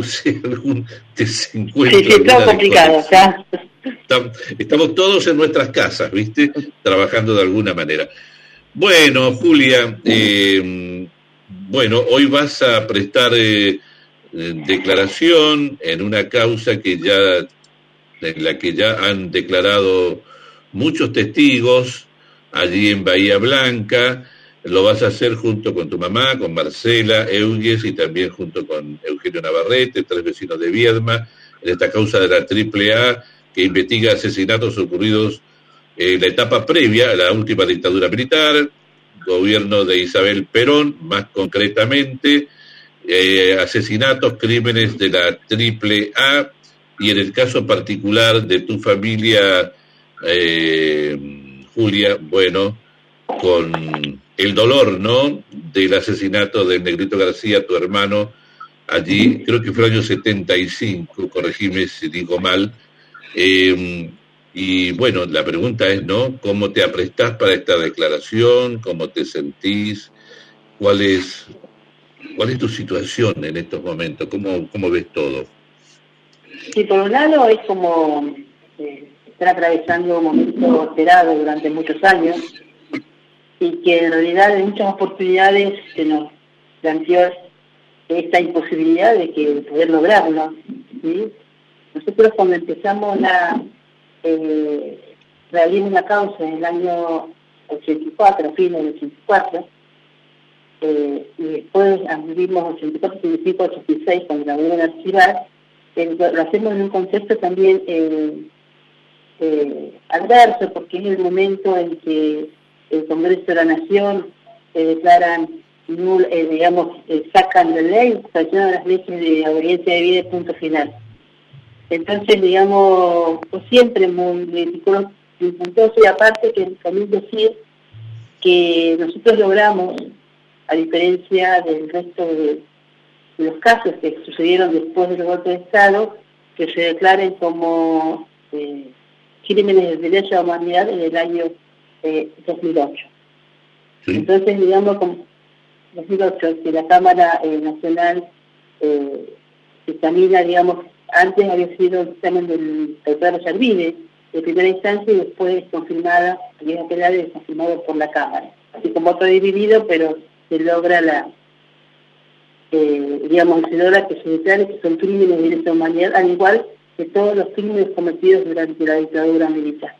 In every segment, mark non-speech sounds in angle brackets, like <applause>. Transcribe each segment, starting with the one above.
produce <laughs> algún desencuentro. Sí, sí, está complicado, Estamos todos en nuestras casas, ¿viste? Trabajando de alguna manera. Bueno, Julia, eh, bueno, hoy vas a prestar eh, declaración en una causa que ya, en la que ya han declarado muchos testigos allí en Bahía Blanca. Lo vas a hacer junto con tu mamá, con Marcela Eugues y también junto con Eugenio Navarrete, tres vecinos de Viedma, en esta causa de la AAA que investiga asesinatos ocurridos en la etapa previa a la última dictadura militar, gobierno de Isabel Perón, más concretamente, eh, asesinatos, crímenes de la triple A y en el caso particular de tu familia, eh, Julia, bueno, con el dolor, ¿no? Del asesinato de Negrito García, tu hermano, allí, creo que fue el año 75, corregime si digo mal. Eh, y bueno, la pregunta es, ¿no? ¿Cómo te aprestás para esta declaración? ¿Cómo te sentís? ¿Cuál es, cuál es tu situación en estos momentos? ¿Cómo, cómo ves todo? Sí, por un lado es como eh, estar atravesando un momento esperado durante muchos años y que en realidad en muchas oportunidades se nos planteó esta imposibilidad de que poder lograrlo. Nosotros cuando empezamos la eh, reabrimos la causa en el año 84, fines del 84, eh, y después vivimos 84, 85, 86, cuando la archivar, eh, lo hacemos en un contexto también eh, eh, adverso, porque es el momento en que el Congreso de la Nación declaran, digamos, sacan la ley, sancionan las leyes de obediencia de vida y punto final. Entonces, digamos, pues siempre muy meticuloso y aparte que también decir que nosotros logramos, a diferencia del resto de, los casos que sucedieron después del golpe de Estado, que se declaren como eh, crímenes de derecho a la humanidad en el año 2008. Eh, Entonces, digamos, como 2008, que la Cámara eh, Nacional examina, digamos, antes había sido el examen del doctor Servide, de primera instancia, y después confirmada, había quedado confirmado por la Cámara. Así como otro dividido, pero se logra la, eh, digamos, se logra que se declare que son crímenes de lesa humanidad, al igual que todos los crímenes cometidos durante la dictadura militar.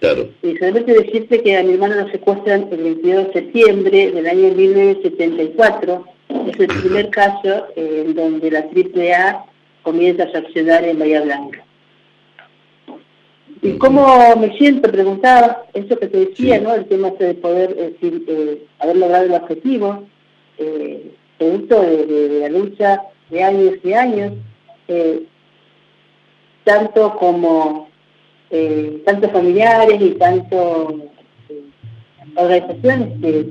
Claro. Y solamente decirte que a mi hermano lo secuestran el 22 de septiembre del año 1974. Es el primer caso eh, en donde la AAA comienza a accionar en Bahía Blanca. ¿Y cómo me siento? Preguntaba, eso que te decía, ¿no? El tema de poder eh, haber logrado el objetivo, eh, producto de, la lucha de años y años, eh, tanto como eh, tantos familiares y tanto organizaciones que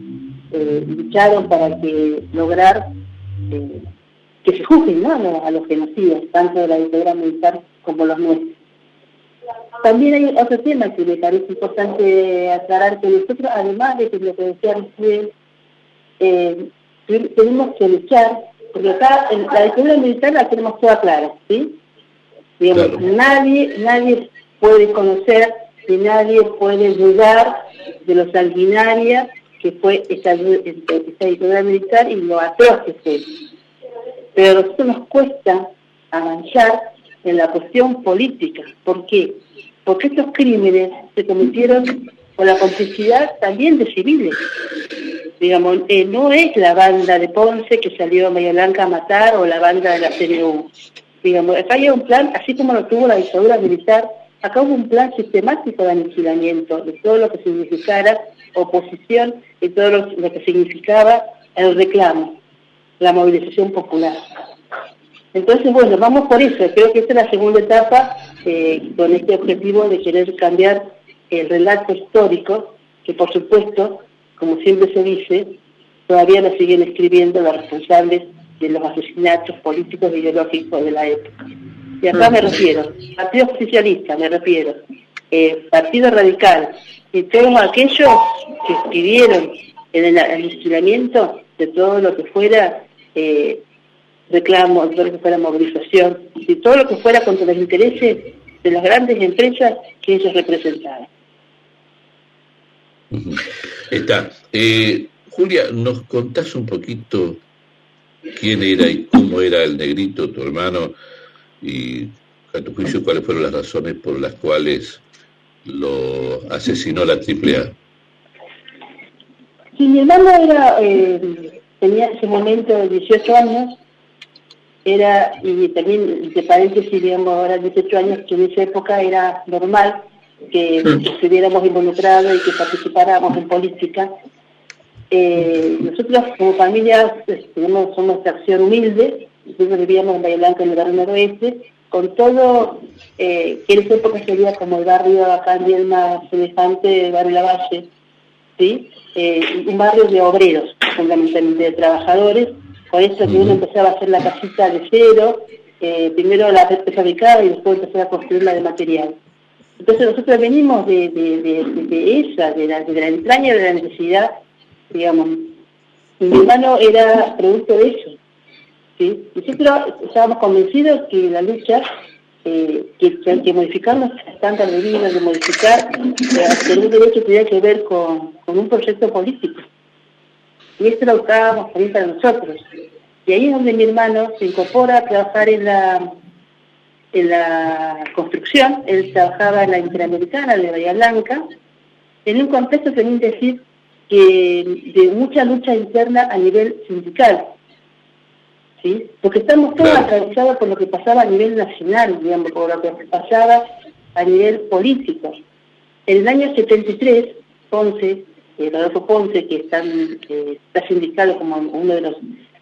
lucharon para que lograr que se juzguen ¿no? a, los, genocidas, tanto de la dictadura militar como los nuestros. También hay otro tema que me parece importante aclarar, que nosotros, además de que lo que decía eh, tenemos que luchar, porque acá la dictadura militar la tenemos toda clara, ¿sí? Digamos, nadie, nadie puede conocer, y nadie puede dudar de lo sanguinaria que fue esta, dictadura militar y lo atroz que fue pero a nosotros nos cuesta avanzar en la cuestión política. ¿Por qué? Porque estos crímenes se cometieron con la complicidad también de civiles. Digamos, eh, no es la banda de Ponce que salió a Bahía Blanca a matar o la banda de la CNU. Digamos, acá hay un plan, así como lo tuvo la dictadura militar, acá hubo un plan sistemático de aniquilamiento de todo lo que significara oposición y todo lo que significaba el reclamo la movilización popular. Entonces, bueno, vamos por eso. Creo que esta es la segunda etapa eh, con este objetivo de querer cambiar el relato histórico, que por supuesto, como siempre se dice, todavía lo siguen escribiendo los responsables de los asesinatos políticos e ideológicos de la época. Y acá me refiero, Partido Socialista, me refiero, eh, Partido Radical, y todos aquellos que escribieron en el aniquilamiento de todo lo que fuera eh, reclamos, todo lo que fuera movilización, y todo lo que fuera contra los intereses de las grandes empresas que ellos representaban. Está. Eh, Julia, ¿nos contás un poquito quién era y cómo era el negrito, tu hermano, y a tu juicio cuáles fueron las razones por las cuales lo asesinó la AAA? Sí, mi hermano era, eh, tenía en ese momento 18 años, era, y también, de paréntesis, digamos, ahora 18 años, que en esa época era normal que, estuviéramos involucrados y que participáramos en política. Eh, nosotros como familia pues, tenemos, somos de acción humilde, nosotros vivíamos en Bahía Blanca, en el barrio noroeste, con todo, eh, que en esa época sería como el barrio acá en más semejante, el barrio Lavalle, ¿sí? Eh, un barrio de obreros, fundamentalmente de trabajadores, por eso que uno empezaba a hacer la casita de cero, eh, primero la prefabricada y después empezaba a construirla de material. Entonces nosotros venimos de, esa, de la, de la entraña de la necesidad, digamos. Y mi hermano era producto de eso. ¿Sí? Nosotros estábamos convencidos que la lucha, eh, que, que, que, modificar los estándares de vida, de modificar, eh, el derecho tenía que ver con, con un proyecto político. Y esto lo buscábamos también para nosotros. Y ahí es donde mi hermano se incorpora a trabajar en la, en la construcción. Él trabajaba en la Interamericana de Bahía Blanca, en un contexto también decir que de mucha lucha interna a nivel sindical. ¿Sí? Porque estamos todos atravesados por lo que pasaba a nivel nacional, digamos, por lo que pasaba a nivel político. En el año 73, Ponce eh, Rodolfo Ponce, que están, está sindicado como uno de los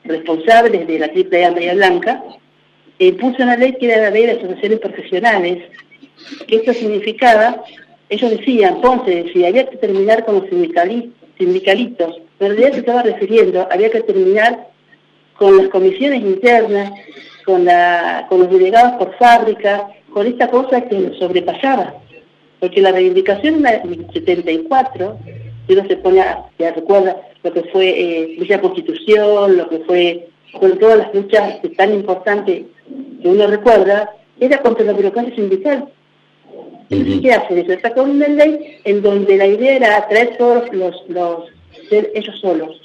responsables de la triple A Blanca, eh, puso una ley que era la ley de asociaciones profesionales, que esto significaba, ellos decían, Ponce decía, había que terminar con los sindicalitos, pero en realidad se estaba refiriendo, había que terminar con las comisiones internas, con, la, con los delegados por fábrica, con esta cosa que nos sobrepasaba. Porque la reivindicación en 74 si uno se pone a, se recuerda lo que fue eh, Villa Constitución, lo que fue, con todas las luchas tan importantes que uno recuerda, era contra la burocracia sindical. ¿Qué hacen eso? Sacó una ley en donde la idea era atraer todos los, los ser ellos solos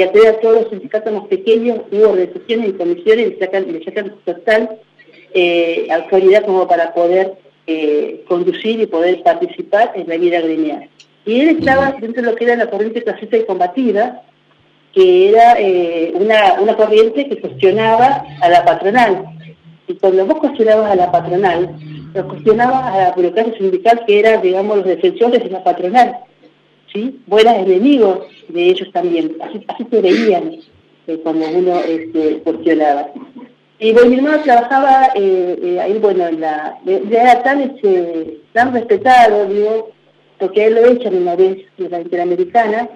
y atraer a todos los sindicatos más pequeños, hubo organizaciones y comisiones y le sacan, le sacan total eh, autoridad como para poder eh, conducir y poder participar en la vida gremial. Y él estaba dentro de lo que era la corriente clasista y combativa, que era eh, una, una corriente que cuestionaba a la patronal. Y cuando vos cuestionabas a la patronal, lo cuestionabas a la burocracia sindical, que era, digamos, los defensores de la patronal. ¿Sí? Vos eras de ellos también. Así, así te veían eh, cuando uno este, cuestionaba. Y bueno, mi hermano trabajaba eh, ahí, bueno, en la, era tan, este, tan respetado, digo, porque él lo echan una vez de la Interamericana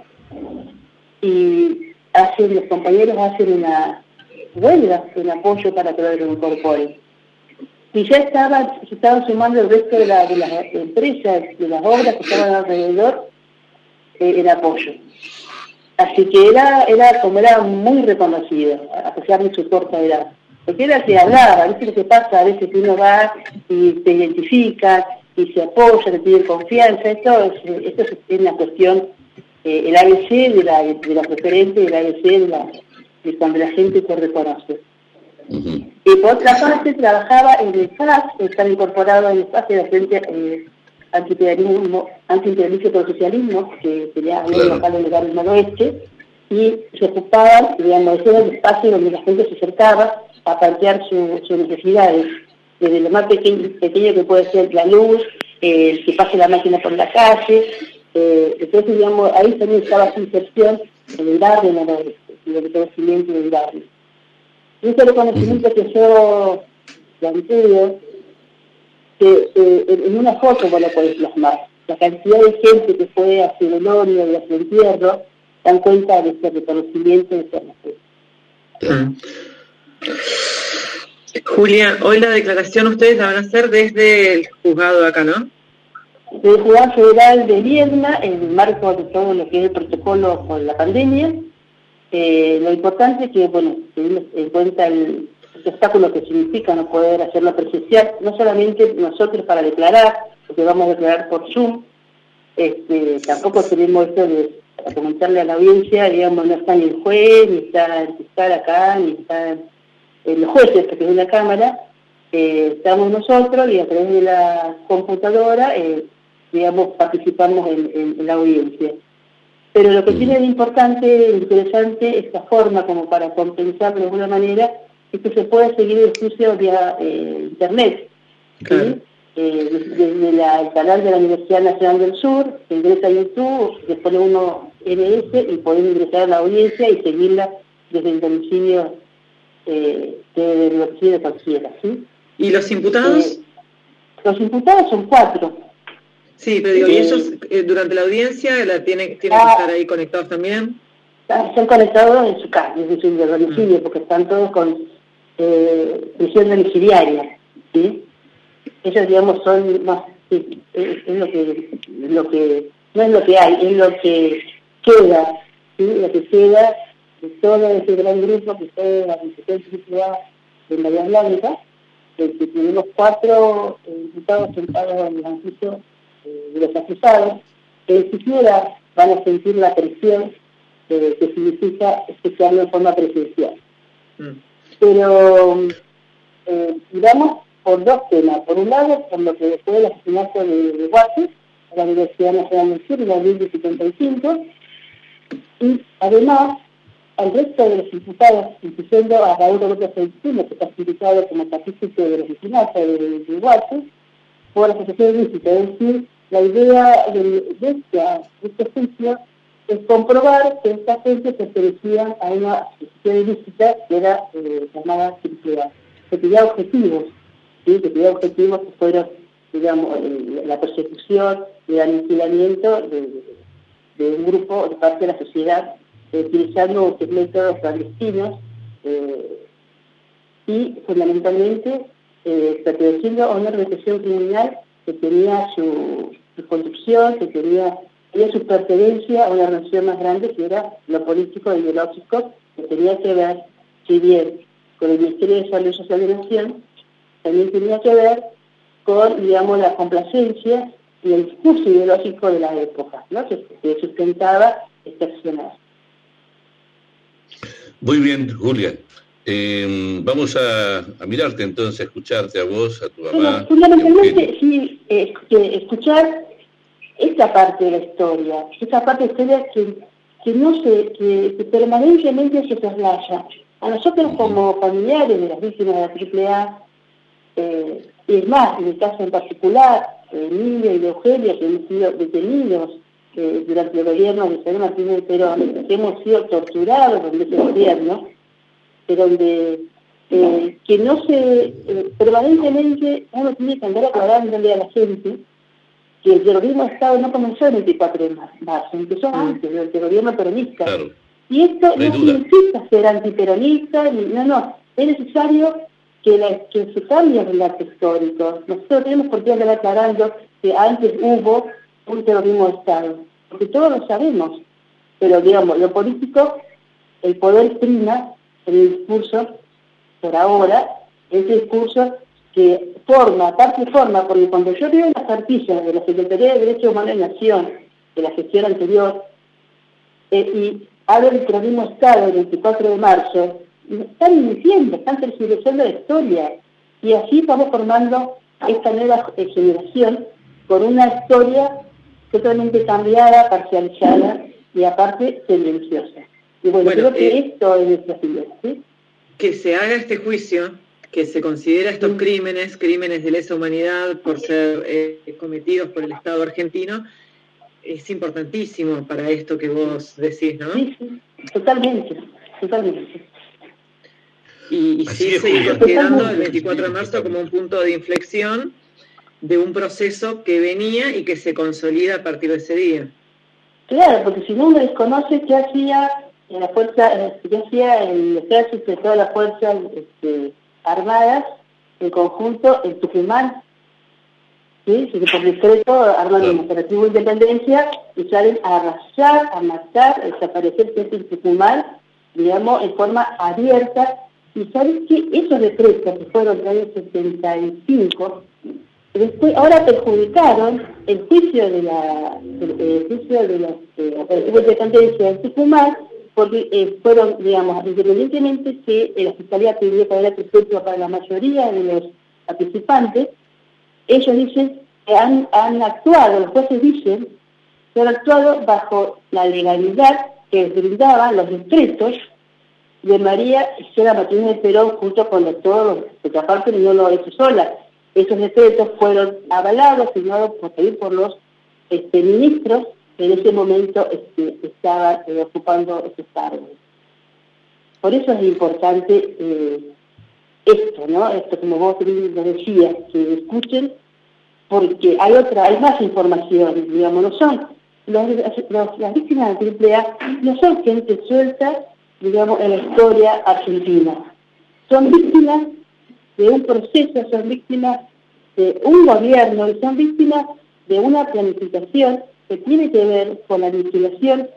y hacen, los compañeros hacen una huelga en apoyo para que lo incorporen. Y ya estaban, se estaban sumando el resto de, las empresas, de las obras que estaban alrededor eh, en apoyo. Así que era, era como era muy reconocido, a pesar de su corta edad. Porque era que hablaba, ¿viste lo que pasa? A veces uno va y te identifica, y se apoya, le pide confianza, esto es, esto es una cuestión, eh, el ABC de la, de la referente, el ABC de, la, de cuando la gente te reconoce. Y por otra parte trabajaba en el FAS, estaba incorporado en el FAS de la Frente eh, Antiimperialismo, Antiimperialismo por Socialismo, que sería un claro. local en el barrio noroeste, y se ocupaban, digamos, ese era el espacio donde la gente se acercaba a plantear sus necesidades desde lo más pequeño, pequeño que puede ser la luz, eh, que pase la máquina por la calle. Eh, entonces, digamos, ahí también estaba su inserción en el barrio, en el reconocimiento del barrio. Y ese reconocimiento que yo planteo, que eh, en una foto vos lo podés plasmar. La cantidad de gente que fue a su velorio y a su entierro dan cuenta de ese reconocimiento de esa Julia, hoy la declaración ustedes la van a hacer desde el juzgado acá, ¿no? Del juzgado federal de Viedma, en el marco de todo lo que es el protocolo con la pandemia. Eh, lo importante es que, bueno, teniendo en cuenta el, obstáculo que significa no poder hacerlo presencial, no solamente nosotros para declarar, porque vamos a declarar por Zoom, este, tampoco tenemos esto de comentarle a la audiencia, digamos, no está ni el juez, ni está el fiscal acá, ni están los jueces que tienen la Cámara, eh, estamos nosotros y a través de la computadora, eh, digamos, participamos en, la audiencia. Pero lo que tiene de importante, interesante, esta forma como para compensar de alguna manera, es que se puede seguir el juicio vía eh, Internet. desde el canal de la Universidad Nacional del Sur, se ingresa a YouTube, se pone uno MS y puede ingresar a la audiencia y seguirla desde el domicilio eh, de domicilio de cualquiera. ¿sí? ¿Y los imputados? Eh, los imputados son cuatro. Sí, pero digo, ¿y ellos eh, durante la audiencia la tienen, tienen que ah. estar ahí conectados también? Están conectados en su casa, desde su domicilio, mm. porque están todos con eh, prisión domiciliaria. ¿sí? Ellos, digamos, son más. es, lo que, lo que. No es lo que hay, es lo que queda, ¿sí? lo que queda de todo ese gran grupo que fue la Constitución de María Blanca que tenemos cuatro eh, diputados sentados en el banquillo eh, de los acusados, que ni siquiera van a sentir la presión eh, que significa especialmente de forma presencial. Mm. Pero digamos por dos temas. Por un lado, por lo que fue el asesinato de, de en la Universidad Nacional del Sur en abril de 75, y además al resto de los imputados, incluyendo a Raúl López Celestino, que está implicado como partícipe de los asesinatos de, de por la asociación ilícita. Es decir, la idea de, de, este juicio es comprobar que esta gente pertenecía a una asociación ilícita que era eh, llamada AAA. Se pedía objetivos, ¿sí? se pedía objetivos que fueron, digamos, la persecución y el aniquilamiento de, un grupo de parte de la sociedad utilizando métodos clandestinos eh, y fundamentalmente eh, perteneciendo a una organización criminal que tenía su, conducción, que tenía, tenía, su pertenencia a una organización más grande que era lo político e ideológico, que tenía que ver, si bien con el Ministerio de Salud Social de Nación, también tenía que ver con, digamos, la complacencia y el discurso ideológico de la época, ¿no? que, que sustentaba este accionar. Muy bien, Julia. Eh, vamos a, mirarte entonces, a escucharte a vos, a tu mamá. fundamentalmente, sí, escuchar esta parte de la historia, esta parte de la historia que, que no se, que, permanentemente se traslaya. A nosotros como familiares de las víctimas de la AAA, eh, y es más, en mi caso en particular, Emilia y Eugenia, que hemos sido detenidos durante el gobierno de San Martínez Perón, que hemos sido torturados donde ese gobierno, pero donde eh, que no se, eh, permanentemente uno tiene que andar aclarándole a la gente que el terrorismo de Estado no comenzó el 24 de marzo, empezó mm. antes del gobierno peronista. Y esto no, significa ser antiperonista, ni, no, no, es necesario que, la, que se cambie el relato histórico. Nosotros tenemos por qué andar aclarando que antes hubo un terrorismo de Estado, porque todos lo sabemos, pero digamos, lo político, el poder prima en el discurso, por ahora, ese discurso que forma, aparte forma, porque cuando yo veo las cartillas de la Secretaría de Derechos Humanos de Nación, de la gestión anterior, eh, y habla del terrorismo Estado el 24 de marzo, están diciendo, están tergiversando la historia, y así vamos formando esta nueva generación con una historia totalmente cambiada, parcializada y aparte tendenciosa. Y bueno, creo que eh, esto es nuestra ¿sí? Que se haga este juicio, que se considera estos crímenes, crímenes de lesa humanidad por ser eh, cometidos por el Estado argentino, es importantísimo para esto que vos decís, ¿no? Sí, sí, totalmente, totalmente. Y, y sí seguimos quedando el 24 de marzo como un punto de inflexión de un proceso que venía y que se consolida a partir de ese día. Claro, porque si no uno desconoce qué hacía en la fuerza, qué hacía el ejército de todas las fuerzas este, armadas, en conjunto en Tucumán, ¿sí? que por decreto arman el operativo de independencia y salen a arrasar, a matar, a desaparecer gente en Tucumán, digamos, en forma abierta. Y sabes que esos decretos que fueron en el año 75, después, ahora perjudicaron el juicio de la el juicio de los eh, de sentencia de Tucumán, porque eh, fueron, digamos, independientemente que la Fiscalía pidió era perfecto para la mayoría de los participantes, ellos dicen han, han actuado, los jueces dicen que han actuado bajo la legalidad que brindaban los decretos de María Isela Martínez de Perón junto con los, todos porque aparte no lo hecho sola. Esos decretos fueron avalados, firmados por, por los este, ministros en ese momento este, estaban eh, ocupando esos cargos. Por eso es importante eh, esto, ¿no? Esto como vos lo decías, que escuchen, porque hay otra, hay más información, digamos, no son, los, las víctimas de AAA no son gente suelta, digamos, en la historia argentina. Son víctimas de un proceso, son víctimas de un gobierno son víctimas de una planificación que tiene que ver con la aniquilación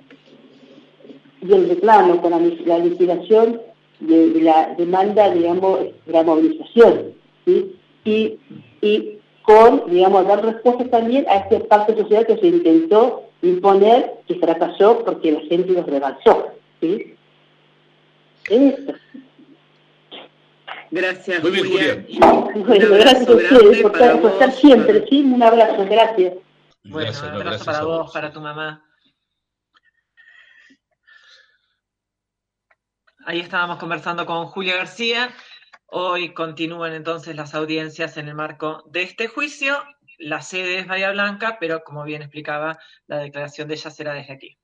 del reclamo, con la, la liquidación de, la demanda, digamos, de la movilización, ¿sí? y, y con, digamos, dar respuesta también a este pacto social que se intentó imponer, que fracasó porque la gente los rebalsó. ¿sí? Eso. Gracias, Muy bien, Julián. Bueno, gracias a ustedes por, por estar siempre, ¿sí? Un abrazo, gracias. Bueno, un abrazo para vos, para tu mamá. Ahí estábamos conversando con Julia García. Hoy continúan entonces las audiencias en el marco de este juicio. La sede es Bahía Blanca, pero como bien explicaba, la declaración de ella será desde aquí.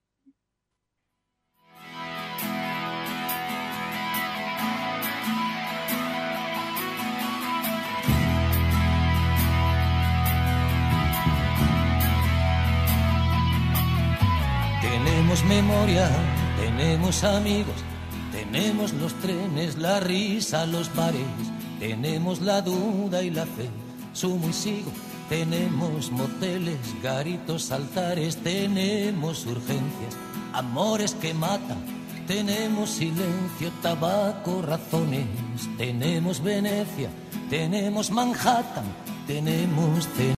Memoria, tenemos amigos, tenemos los trenes, la risa, los bares, tenemos la duda y la fe, sumo y sigo, tenemos moteles, garitos, altares, tenemos urgencias, amores que matan, tenemos silencio, tabaco, razones, tenemos Venecia, tenemos Manhattan, tenemos...